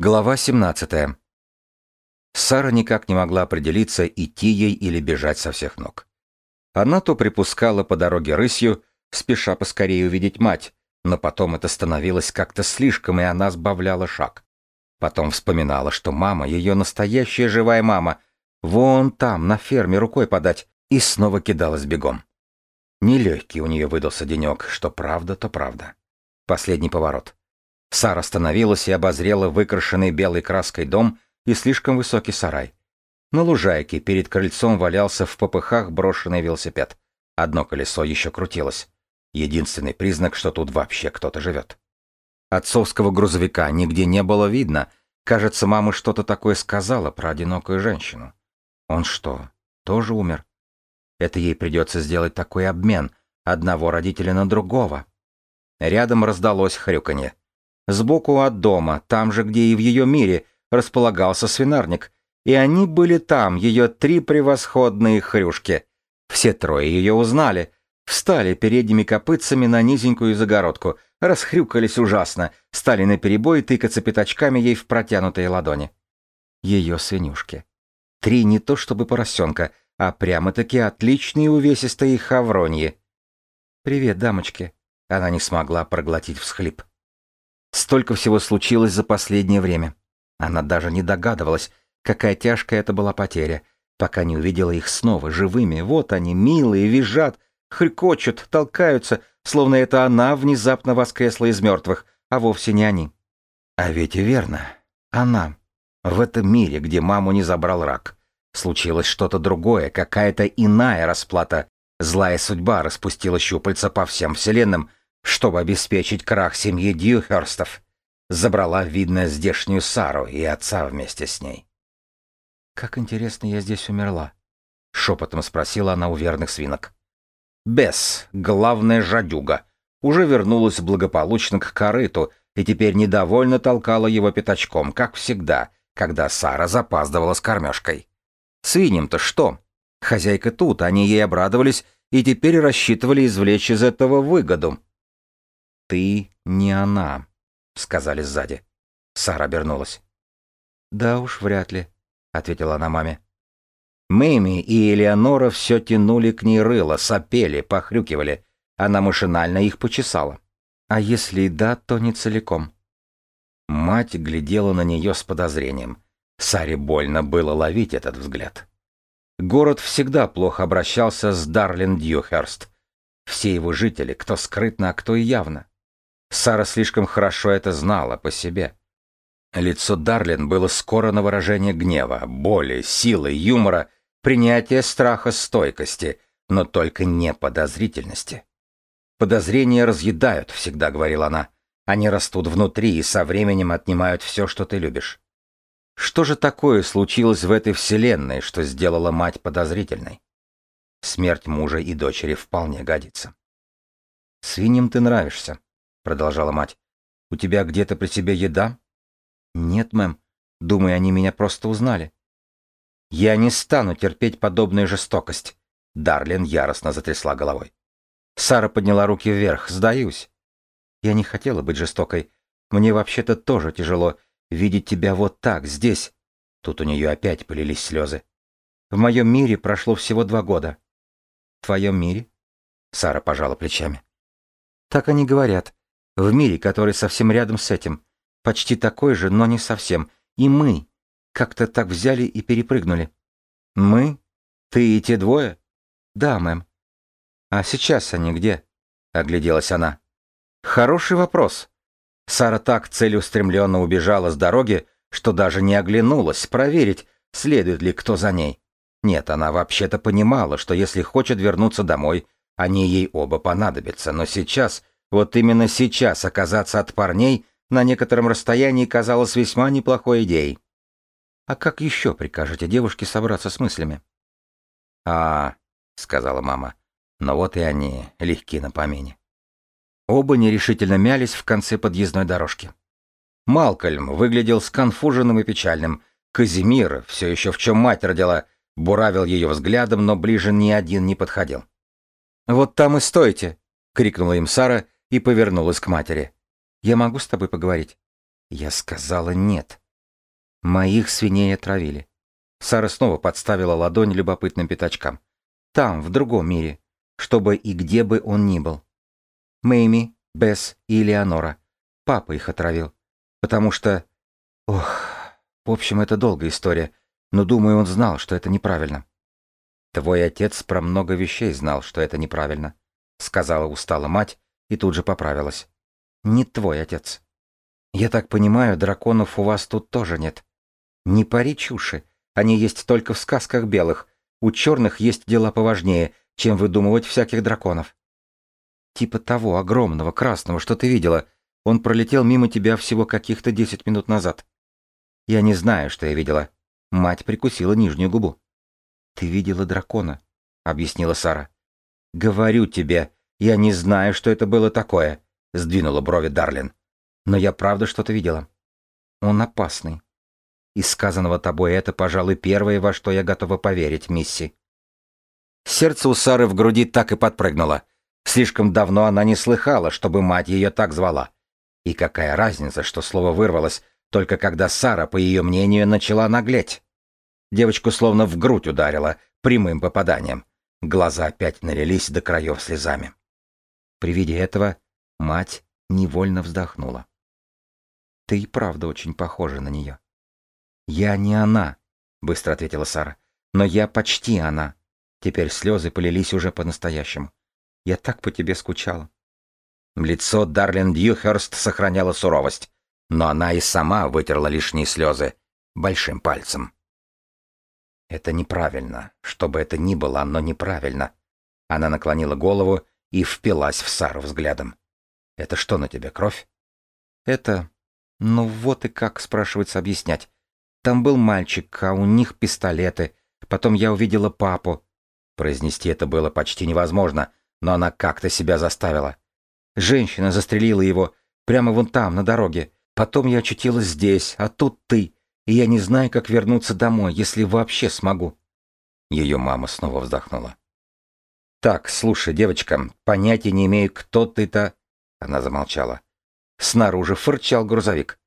Глава 17. Сара никак не могла определиться, идти ей или бежать со всех ног. Она то припускала по дороге рысью, спеша поскорее увидеть мать, но потом это становилось как-то слишком, и она сбавляла шаг. Потом вспоминала, что мама, ее настоящая живая мама, вон там, на ферме, рукой подать, и снова кидалась бегом. Нелегкий у нее выдался денек, что правда, то правда. Последний поворот. Сара остановилась и обозрела выкрашенный белой краской дом и слишком высокий сарай. На лужайке перед крыльцом валялся в попыхах брошенный велосипед. Одно колесо еще крутилось. Единственный признак, что тут вообще кто-то живет. Отцовского грузовика нигде не было видно. Кажется, мама что-то такое сказала про одинокую женщину. Он что, тоже умер? Это ей придется сделать такой обмен. Одного родителя на другого. Рядом раздалось хрюканье. Сбоку от дома, там же, где и в ее мире, располагался свинарник. И они были там, ее три превосходные хрюшки. Все трое ее узнали. Встали передними копытцами на низенькую загородку, расхрюкались ужасно, стали наперебой тыкаться пятачками ей в протянутые ладони. Ее свинюшки. Три не то чтобы поросенка, а прямо-таки отличные увесистые хавроньи. «Привет, дамочки», — она не смогла проглотить всхлип. Столько всего случилось за последнее время. Она даже не догадывалась, какая тяжкая это была потеря, пока не увидела их снова живыми. Вот они, милые, визжат, хрикочут, толкаются, словно это она внезапно воскресла из мертвых, а вовсе не они. А ведь и верно. Она. В этом мире, где маму не забрал рак. Случилось что-то другое, какая-то иная расплата. Злая судьба распустила щупальца по всем вселенным, чтобы обеспечить крах семьи Дьюхерстов. Забрала, видно, здешнюю Сару и отца вместе с ней. «Как интересно, я здесь умерла», — шепотом спросила она у верных свинок. Бесс, главная жадюга, уже вернулась благополучно к корыту и теперь недовольно толкала его пятачком, как всегда, когда Сара запаздывала с кормежкой. Свиньям-то что? Хозяйка тут, они ей обрадовались и теперь рассчитывали извлечь из этого выгоду. «Ты не она», — сказали сзади. Сара обернулась. «Да уж, вряд ли», — ответила она маме. Мэйми и Элеонора все тянули к ней рыло, сопели, похрюкивали. Она машинально их почесала. А если и да, то не целиком. Мать глядела на нее с подозрением. Саре больно было ловить этот взгляд. Город всегда плохо обращался с Дарлин Дьюхерст. Все его жители, кто скрытно, а кто и явно. Сара слишком хорошо это знала по себе. Лицо Дарлин было скоро на выражение гнева, боли, силы, юмора, принятия страха, стойкости, но только не подозрительности. «Подозрения разъедают», — всегда говорила она. «Они растут внутри и со временем отнимают все, что ты любишь». Что же такое случилось в этой вселенной, что сделала мать подозрительной? Смерть мужа и дочери вполне годится. «Свиньям ты нравишься», продолжала мать. «У тебя где-то при себе еда?» «Нет, мэм. Думаю, они меня просто узнали». «Я не стану терпеть подобную жестокость», — Дарлин яростно затрясла головой. Сара подняла руки вверх. «Сдаюсь». «Я не хотела быть жестокой. Мне вообще-то тоже тяжело видеть тебя вот так, здесь». Тут у нее опять полились слезы. «В моем мире прошло всего два года». «В твоем мире?» Сара пожала плечами. «Так они говорят. В мире, который совсем рядом с этим. Почти такой же, но не совсем. И мы. Как-то так взяли и перепрыгнули. Мы? Ты и те двое? Да, мэм. А сейчас они где? Огляделась она. Хороший вопрос. Сара так целеустремленно убежала с дороги, что даже не оглянулась проверить, следует ли кто за ней. Нет, она вообще-то понимала, что если хочет вернуться домой, они ей оба понадобятся, но сейчас вот именно сейчас оказаться от парней на некотором расстоянии казалось весьма неплохой идеей. А как еще прикажете девушке собраться с мыслями? А, сказала мама. Но вот и они, легки на помине. Оба нерешительно мялись в конце подъездной дорожки. Малкольм выглядел сконфуженным и печальным. Казимир, все еще в чем мать родила, буравил ее взглядом, но ближе ни один не подходил. «Вот там и стойте!» — крикнула им Сара и повернулась к матери. «Я могу с тобой поговорить?» Я сказала «нет». Моих свиней отравили. Сара снова подставила ладонь любопытным пятачкам. Там, в другом мире. Чтобы и где бы он ни был. Мэйми, Бесс и Элеонора. Папа их отравил. Потому что... Ох... В общем, это долгая история. Но думаю, он знал, что это неправильно. Твой отец про много вещей знал, что это неправильно. Сказала устала мать и тут же поправилась. Не твой отец. Я так понимаю, драконов у вас тут тоже нет. Не пари чуши. Они есть только в сказках белых. У черных есть дела поважнее, чем выдумывать всяких драконов. Типа того огромного красного, что ты видела. Он пролетел мимо тебя всего каких-то десять минут назад. Я не знаю, что я видела. Мать прикусила нижнюю губу. Ты видела дракона, объяснила Сара. Говорю тебе, я не знаю, что это было такое, сдвинула брови Дарлин. Но я правда что-то видела. Он опасный. Из сказанного тобой это, пожалуй, первое, во что я готова поверить, мисси. Сердце у Сары в груди так и подпрыгнуло. Слишком давно она не слыхала, чтобы мать ее так звала. И какая разница, что слово вырвалось, только когда Сара, по ее мнению, начала наглеть. Девочку словно в грудь ударило прямым попаданием. Глаза опять налились до краев слезами. При виде этого мать невольно вздохнула. Ты и правда очень похожа на нее. Я не она, быстро ответила Сара. Но я почти она. Теперь слезы полились уже по-настоящему. Я так по тебе скучала. Лицо Дарлин Дьюхерст сохраняло суровость, но она и сама вытерла лишние слезы большим пальцем. Это неправильно. Что бы это ни было, оно неправильно. Она наклонила голову и впилась в Сару взглядом. Это что на тебе, кровь? Это ну вот и как, спрашивается, объяснять. Там был мальчик, а у них пистолеты. Потом я увидела папу. Произнести это было почти невозможно, но она как-то себя заставила. Женщина застрелила его прямо вон там, на дороге. Потом я очутилась здесь, а тут ты. И я не знаю, как вернуться домой, если вообще смогу. Ее мама снова вздохнула. «Так, слушай, девочка, понятия не имею, кто ты-то...» Она замолчала. Снаружи фырчал грузовик.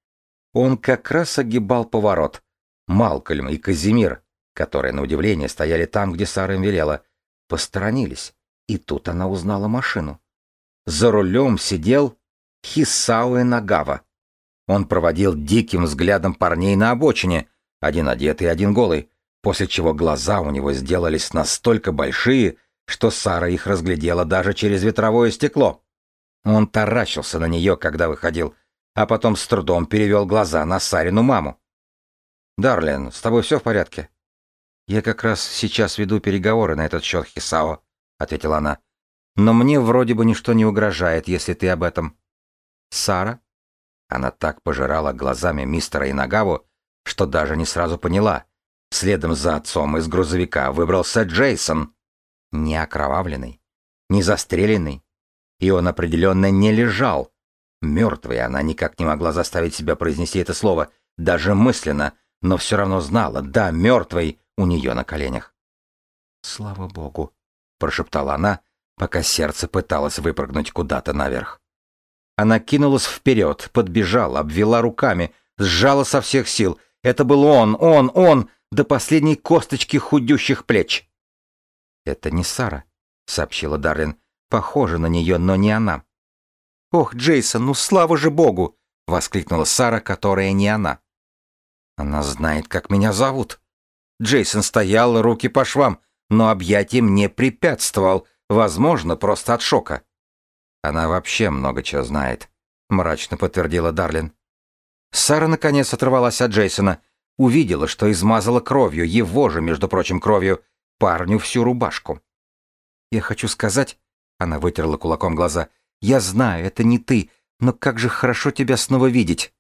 Он как раз огибал поворот. Малкольм и Казимир, которые, на удивление, стояли там, где Сара им велела, посторонились. И тут она узнала машину. За рулем сидел Хисауэ Нагава. Он проводил диким взглядом парней на обочине, один одетый, один голый, после чего глаза у него сделались настолько большие, что Сара их разглядела даже через ветровое стекло. Он таращился на нее, когда выходил, а потом с трудом перевел глаза на Сарину маму. «Дарлин, с тобой все в порядке?» «Я как раз сейчас веду переговоры на этот счет, Хисао», — ответила она. «Но мне вроде бы ничто не угрожает, если ты об этом». «Сара?» Она так пожирала глазами мистера Инагаву, что даже не сразу поняла. Следом за отцом из грузовика выбрался Джейсон. Не окровавленный, не застреленный, и он определенно не лежал. Мертвой она никак не могла заставить себя произнести это слово, даже мысленно, но все равно знала, да, мертвой у нее на коленях. «Слава богу», — прошептала она, пока сердце пыталось выпрыгнуть куда-то наверх. Она кинулась вперед, подбежала, обвела руками, сжала со всех сил. Это был он, он, он, до последней косточки худющих плеч. «Это не Сара», — сообщила Дарлин. Похоже на нее, но не она. «Ох, Джейсон, ну слава же богу!» — воскликнула Сара, которая не она. «Она знает, как меня зовут». Джейсон стоял, руки по швам, но объятием не препятствовал, возможно, просто от шока. «Она вообще много чего знает», — мрачно подтвердила Дарлин. Сара наконец оторвалась от Джейсона, увидела, что измазала кровью, его же, между прочим, кровью, парню всю рубашку. «Я хочу сказать, она вытерла кулаком глаза. «Я знаю, это не ты, но как же хорошо тебя снова видеть!»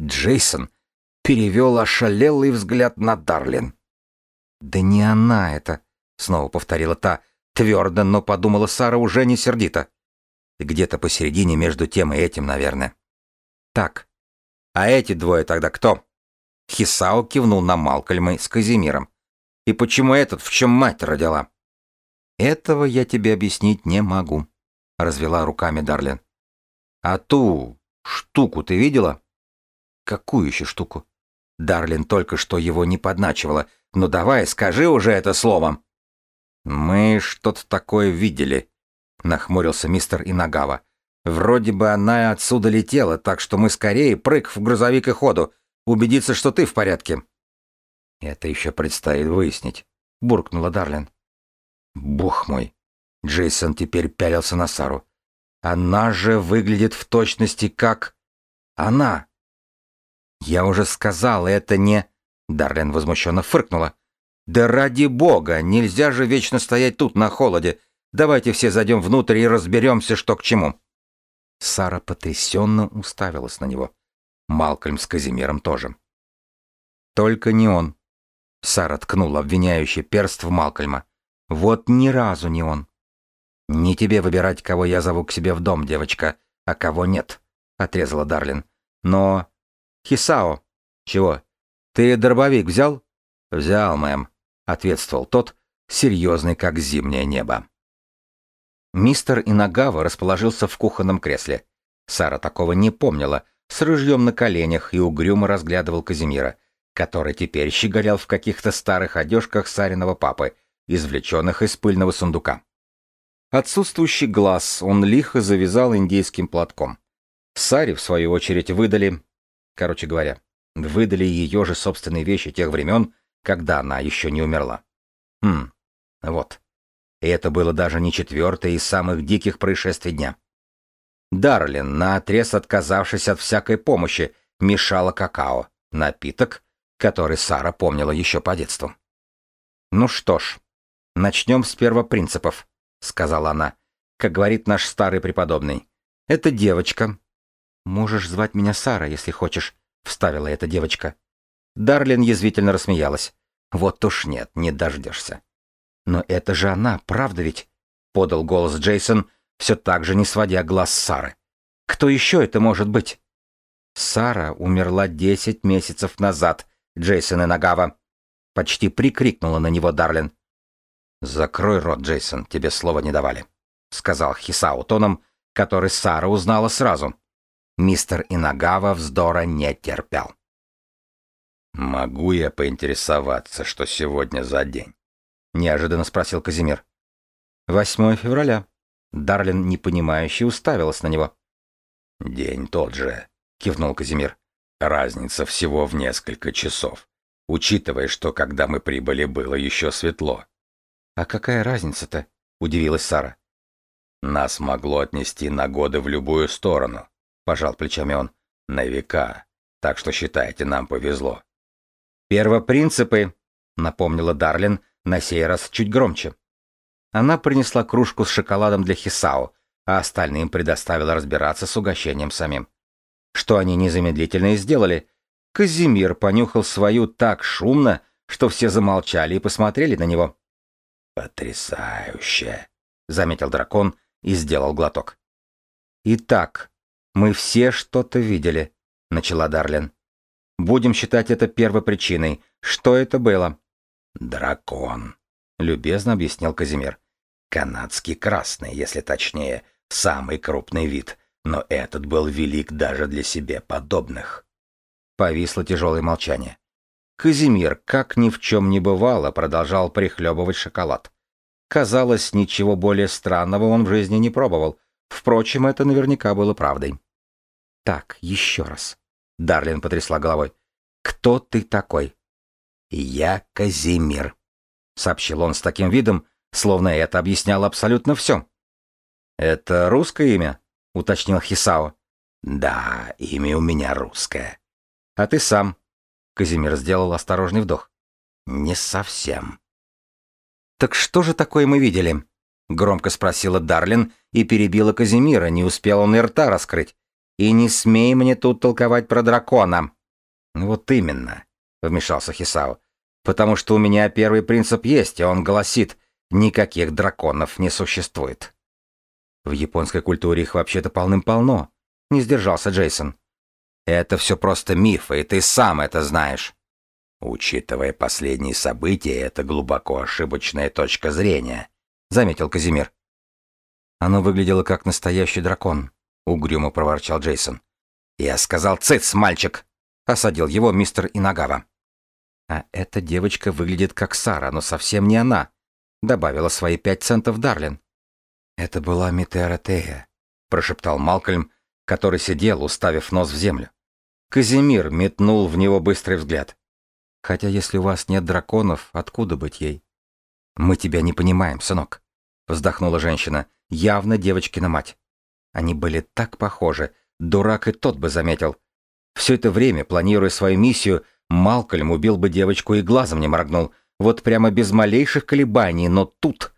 Джейсон перевел ошалелый взгляд на Дарлин. «Да не она это!» — снова повторила та, твердо, но подумала Сара уже не сердито. Где-то посередине между тем и этим, наверное. «Так, а эти двое тогда кто?» Хисао кивнул на Малкольма с Казимиром. «И почему этот в чем мать родила?» «Этого я тебе объяснить не могу», — развела руками Дарлин. «А ту штуку ты видела?» «Какую еще штуку?» Дарлин только что его не подначивала. «Ну давай, скажи уже это слово!» «Мы что-то такое видели», — нахмурился мистер Инагава. «Вроде бы она отсюда летела, так что мы скорее прыг в грузовик и ходу, убедиться, что ты в порядке». «Это еще предстоит выяснить», — буркнула Дарлин. «Бог мой!» Джейсон теперь пялился на Сару. «Она же выглядит в точности как... она!» «Я уже сказал, это не...» Дарлин возмущенно фыркнула. «Да ради бога! Нельзя же вечно стоять тут на холоде! Давайте все зайдем внутрь и разберемся, что к чему!» Сара потрясенно уставилась на него. Малкольм с Казимиром тоже. «Только не он!» Сара ткнула обвиняющий перст в Малкольма. «Вот ни разу не он!» «Не тебе выбирать, кого я зову к себе в дом, девочка, а кого нет», — отрезала Дарлин. «Но...» «Хисао!» «Чего? Ты дробовик взял?» «Взял, мэм», — ответствовал тот, серьезный, как зимнее небо. Мистер Инагава расположился в кухонном кресле. Сара такого не помнила, с ружьем на коленях и угрюмо разглядывал Казимира, который теперь щеголял в каких-то старых одежках Сариного папы, извлеченных из пыльного сундука. Отсутствующий глаз он лихо завязал индейским платком. Саре, в свою очередь, выдали... Короче говоря, выдали ее же собственные вещи тех времен, когда она еще не умерла. Хм, вот. И это было даже не четвертое из самых диких происшествий дня. Дарлин, наотрез отказавшись от всякой помощи, мешала какао, напиток, который Сара помнила еще по детству. Ну что ж, начнем с первопринципов сказала она, как говорит наш старый преподобный. Это девочка. Можешь звать меня Сара, если хочешь, вставила эта девочка. Дарлин язвительно рассмеялась. Вот уж нет, не дождешься. Но это же она, правда ведь? подал голос Джейсон, все так же не сводя глаз Сары. Кто еще это может быть? Сара умерла десять месяцев назад, Джейсон и Нагава. Почти прикрикнула на него Дарлин. «Закрой рот, Джейсон, тебе слова не давали», — сказал Хисау тоном, который Сара узнала сразу. Мистер Инагава вздора не терпел. «Могу я поинтересоваться, что сегодня за день?» — неожиданно спросил Казимир. «8 февраля». Дарлин, непонимающе, уставилась на него. «День тот же», — кивнул Казимир. «Разница всего в несколько часов, учитывая, что когда мы прибыли, было еще светло. «А какая разница-то?» — удивилась Сара. «Нас могло отнести на годы в любую сторону», — пожал плечами он. «На века. Так что считайте, нам повезло». «Первопринципы», — напомнила Дарлин, на сей раз чуть громче. Она принесла кружку с шоколадом для Хисао, а остальным предоставила разбираться с угощением самим. Что они незамедлительно и сделали. Казимир понюхал свою так шумно, что все замолчали и посмотрели на него. «Потрясающе!» — заметил дракон и сделал глоток. «Итак, мы все что-то видели», — начала Дарлин. «Будем считать это первопричиной. Что это было?» «Дракон», — любезно объяснил Казимир. «Канадский красный, если точнее, самый крупный вид, но этот был велик даже для себе подобных». Повисло тяжелое молчание. Казимир, как ни в чем не бывало, продолжал прихлебывать шоколад. Казалось, ничего более странного он в жизни не пробовал. Впрочем, это наверняка было правдой. «Так, еще раз». Дарлин потрясла головой. «Кто ты такой?» «Я Казимир», — сообщил он с таким видом, словно это объясняло абсолютно все. «Это русское имя?» — уточнил Хисао. «Да, имя у меня русское». «А ты сам?» Казимир сделал осторожный вдох. «Не совсем». «Так что же такое мы видели?» — громко спросила Дарлин и перебила Казимира, не успел он и рта раскрыть. «И не смей мне тут толковать про дракона». «Вот именно», — вмешался Хисао. «Потому что у меня первый принцип есть, и он гласит, никаких драконов не существует». «В японской культуре их вообще-то полным-полно», — не сдержался Джейсон. Это все просто мифы, и ты сам это знаешь. Учитывая последние события, это глубоко ошибочная точка зрения, заметил Казимир. Оно выглядело как настоящий дракон, угрюмо проворчал Джейсон. Я сказал цыц, мальчик, — осадил его мистер Инагава. «А эта девочка выглядит как Сара, но совсем не она», — добавила свои пять центов Дарлин. «Это была Митера Тея», — прошептал Малкольм, который сидел, уставив нос в землю. Казимир метнул в него быстрый взгляд. «Хотя если у вас нет драконов, откуда быть ей?» «Мы тебя не понимаем, сынок», — вздохнула женщина, явно девочкина мать. Они были так похожи, дурак и тот бы заметил. Все это время, планируя свою миссию, Малкольм убил бы девочку и глазом не моргнул, вот прямо без малейших колебаний, но тут...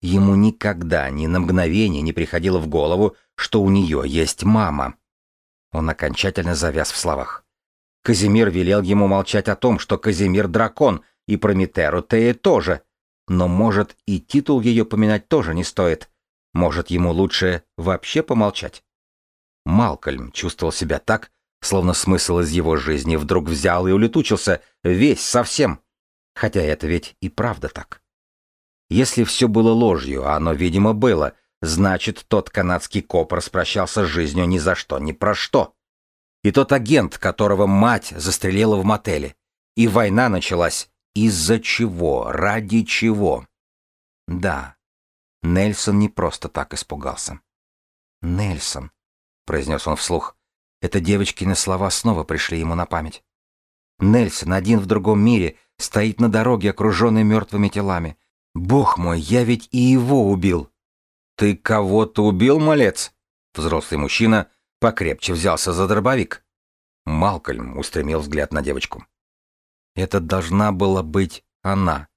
Ему никогда ни на мгновение не приходило в голову, что у нее есть мама. Он окончательно завяз в словах. Казимир велел ему молчать о том, что Казимир дракон, и про Митеру Тея тоже. Но, может, и титул ее поминать тоже не стоит. Может, ему лучше вообще помолчать? Малкольм чувствовал себя так, словно смысл из его жизни вдруг взял и улетучился, весь, совсем. Хотя это ведь и правда так. Если все было ложью, а оно, видимо, было, значит, тот канадский коп распрощался с жизнью ни за что, ни про что. И тот агент, которого мать застрелила в мотеле. И война началась. Из-за чего? Ради чего? Да, Нельсон не просто так испугался. «Нельсон», — произнес он вслух, — это девочкины слова снова пришли ему на память. Нельсон, один в другом мире, стоит на дороге, окруженный мертвыми телами. Бог мой, я ведь и его убил. Ты кого-то убил, малец? Взрослый мужчина покрепче взялся за дробовик. Малкольм устремил взгляд на девочку. Это должна была быть она.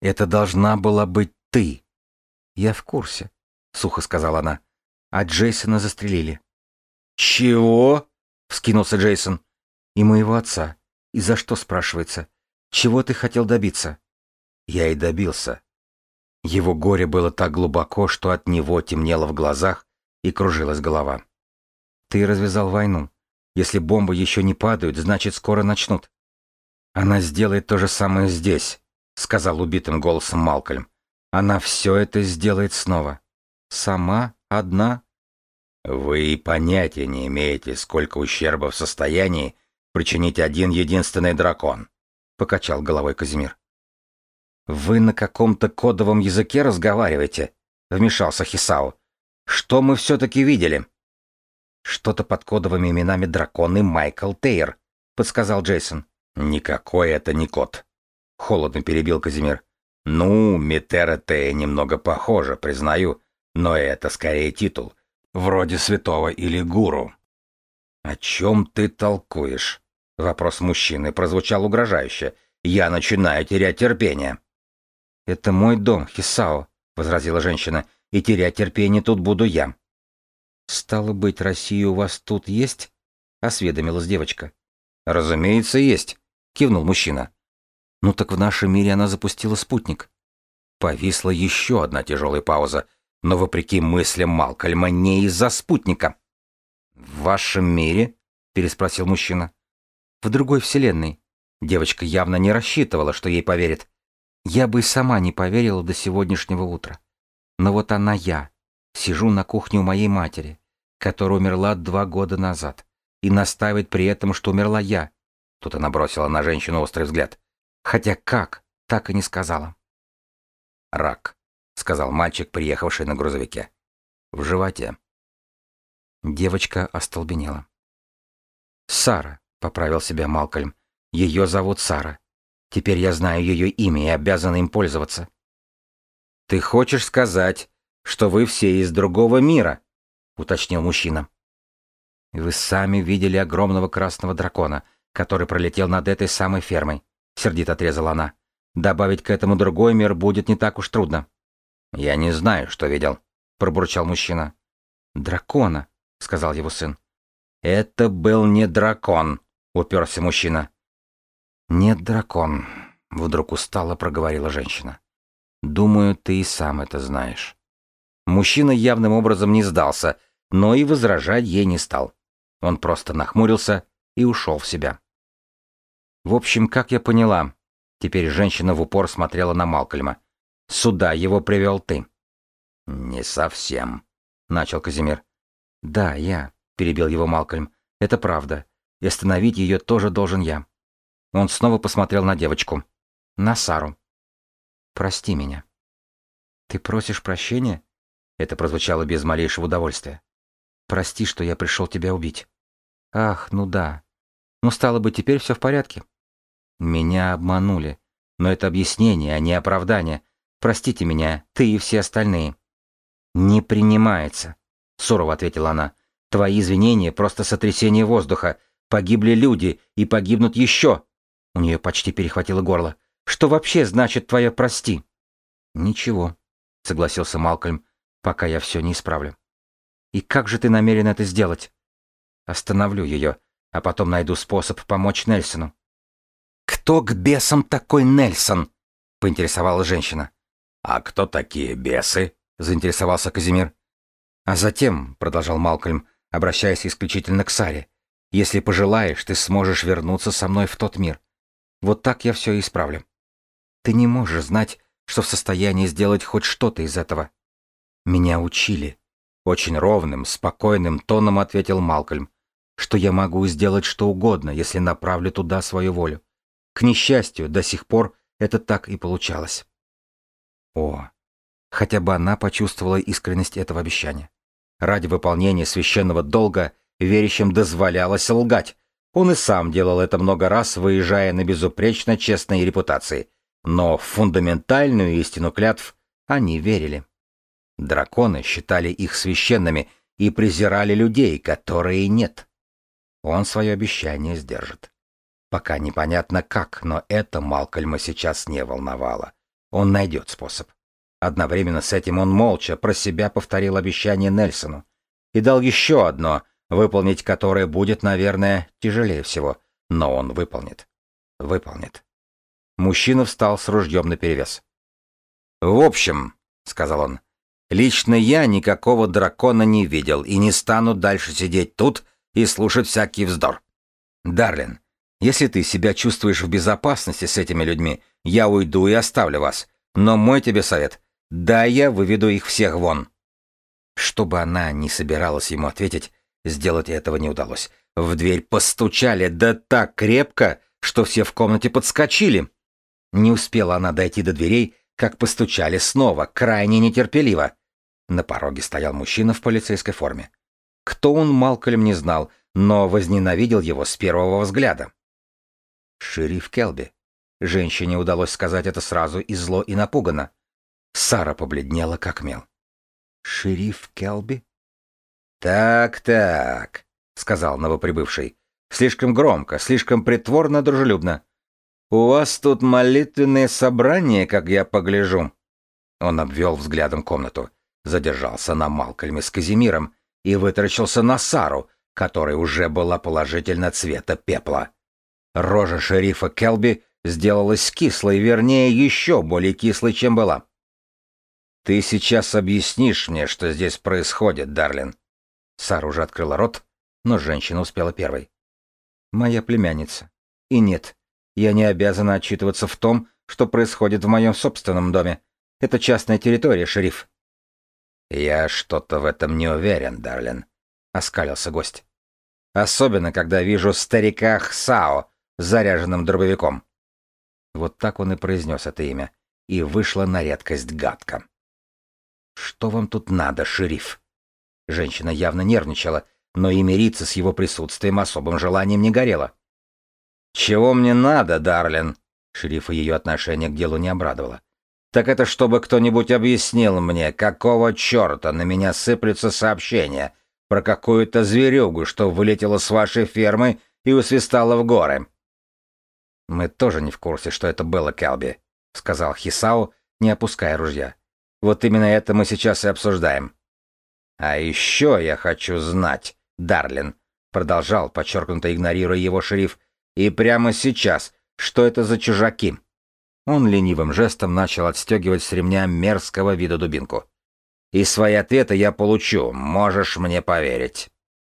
Это должна была быть ты. Я в курсе, сухо сказала она. А Джейсона застрелили. Чего? вскинулся Джейсон. И моего отца. И за что, спрашивается? Чего ты хотел добиться? Я и добился. Его горе было так глубоко, что от него темнело в глазах и кружилась голова. Ты развязал войну. Если бомбы еще не падают, значит, скоро начнут. Она сделает то же самое здесь, сказал убитым голосом Малкольм. Она все это сделает снова. Сама, одна. Вы понятия не имеете, сколько ущерба в состоянии причинить один единственный дракон, покачал головой Казимир. Вы на каком-то кодовом языке разговариваете, вмешался Хисао. Что мы все-таки видели? Что-то под кодовыми именами дракон и Майкл Тейр, подсказал Джейсон. Никакой это не код. Холодно перебил Казимир. Ну, Митера Тея немного похоже, признаю, но это скорее титул, вроде святого или гуру. «О чем ты толкуешь?» Вопрос мужчины прозвучал угрожающе. «Я начинаю терять терпение». «Это мой дом, Хисао», — возразила женщина, — «и терять терпение тут буду я». «Стало быть, Россия у вас тут есть?» — осведомилась девочка. «Разумеется, есть», — кивнул мужчина. «Ну так в нашем мире она запустила спутник». Повисла еще одна тяжелая пауза, но вопреки мыслям Малкольма не из-за спутника. «В вашем мире?» — переспросил мужчина. «В другой вселенной». Девочка явно не рассчитывала, что ей поверит. Я бы и сама не поверила до сегодняшнего утра. Но вот она я. Сижу на кухне у моей матери, которая умерла два года назад, и настаивает при этом, что умерла я. Тут она бросила на женщину острый взгляд. Хотя как, так и не сказала. «Рак», — сказал мальчик, приехавший на грузовике. «В животе». Девочка остолбенела. «Сара», — поправил себя Малкольм. «Ее зовут Сара. Теперь я знаю ее имя и обязан им пользоваться». «Ты хочешь сказать, что вы все из другого мира?» — уточнил мужчина. «Вы сами видели огромного красного дракона, который пролетел над этой самой фермой. — сердито отрезала она. «Добавить к этому другой мир будет не так уж трудно». «Я не знаю, что видел», — пробурчал мужчина. «Дракона», — сказал его сын. «Это был не дракон», — уперся мужчина. «Нет, дракон», — вдруг устало проговорила женщина. «Думаю, ты и сам это знаешь». Мужчина явным образом не сдался, но и возражать ей не стал. Он просто нахмурился и ушел в себя. В общем, как я поняла, теперь женщина в упор смотрела на Малкольма. Сюда его привел ты. Не совсем, начал Казимир. Да, я, перебил его Малкольм. Это правда. и остановить ее тоже должен я. Он снова посмотрел на девочку. На Сару. «Прости меня». «Ты просишь прощения?» Это прозвучало без малейшего удовольствия. «Прости, что я пришел тебя убить». «Ах, ну да. Ну, стало бы, теперь все в порядке». «Меня обманули. Но это объяснение, а не оправдание. Простите меня, ты и все остальные». «Не принимается», — сурово ответила она. «Твои извинения — просто сотрясение воздуха. Погибли люди, и погибнут еще». У нее почти перехватило горло. «Что вообще значит твое «прости»?» «Ничего», — согласился Малкольм, — «пока я все не исправлю». «И как же ты намерен это сделать?» «Остановлю ее, а потом найду способ помочь Нельсону». «Кто к бесам такой Нельсон?» — поинтересовалась женщина. «А кто такие бесы?» — заинтересовался Казимир. «А затем», — продолжал Малкольм, обращаясь исключительно к Саре, «если пожелаешь, ты сможешь вернуться со мной в тот мир. Вот так я все исправлю. Ты не можешь знать, что в состоянии сделать хоть что-то из этого. Меня учили». Очень ровным, спокойным тоном ответил Малкольм, что я могу сделать что угодно, если направлю туда свою волю. К несчастью, до сих пор это так и получалось. О, хотя бы она почувствовала искренность этого обещания. Ради выполнения священного долга верящим дозволялось лгать. Он и сам делал это много раз, выезжая на безупречно честной репутации. Но в фундаментальную истину клятв они верили. Драконы считали их священными и презирали людей, которые нет. Он свое обещание сдержит. Пока непонятно как, но это Малкольма сейчас не волновало. Он найдет способ. Одновременно с этим он молча про себя повторил обещание Нельсону и дал еще одно, выполнить которое будет, наверное, тяжелее всего, но он выполнит. Выполнит. Мужчина встал с ружьем наперевес. «В общем», — сказал он, — «лично я никакого дракона не видел и не стану дальше сидеть тут и слушать всякий вздор. Дарлин, если ты себя чувствуешь в безопасности с этими людьми, я уйду и оставлю вас. Но мой тебе совет — да я выведу их всех вон». Чтобы она не собиралась ему ответить, сделать этого не удалось. В дверь постучали, да так крепко, что все в комнате подскочили. Не успела она дойти до дверей, как постучали снова, крайне нетерпеливо. На пороге стоял мужчина в полицейской форме. Кто он, Малкольм не знал, но возненавидел его с первого взгляда. «Шериф Келби». Женщине удалось сказать это сразу и зло, и напуганно. Сара побледнела, как мел. «Шериф Келби?» «Так-так», — сказал новоприбывший. «Слишком громко, слишком притворно дружелюбно. У вас тут молитвенное собрание, как я погляжу». Он обвел взглядом комнату, задержался на Малкольме с Казимиром и вытаращился на Сару, которая уже была положительно цвета пепла. Рожа шерифа Келби сделалась кислой, вернее, еще более кислой, чем была. «Ты сейчас объяснишь мне, что здесь происходит, Дарлин?» Сара уже открыла рот, но женщина успела первой. «Моя племянница. И нет, я не обязана отчитываться в том, что происходит в моем собственном доме. Это частная территория, шериф». «Я что-то в этом не уверен, Дарлин», — оскалился гость. «Особенно, когда вижу старика Хсао, заряженным дробовиком. Вот так он и произнес это имя, и вышло на редкость гадко. «Что вам тут надо, шериф?» Женщина явно нервничала, но и мириться с его присутствием особым желанием не горело. «Чего мне надо, Дарлин?» Шерифа ее отношение к делу не обрадовало. «Так это чтобы кто-нибудь объяснил мне, какого черта на меня сыплются сообщения про какую-то зверюгу, что вылетела с вашей фермы и усвистала в горы. «Мы тоже не в курсе, что это было, Келби», — сказал Хисао, не опуская ружья. «Вот именно это мы сейчас и обсуждаем». «А еще я хочу знать, Дарлин», — продолжал, подчеркнуто игнорируя его шериф, «и прямо сейчас, что это за чужаки?» Он ленивым жестом начал отстегивать с ремня мерзкого вида дубинку. «И свои ответы я получу, можешь мне поверить».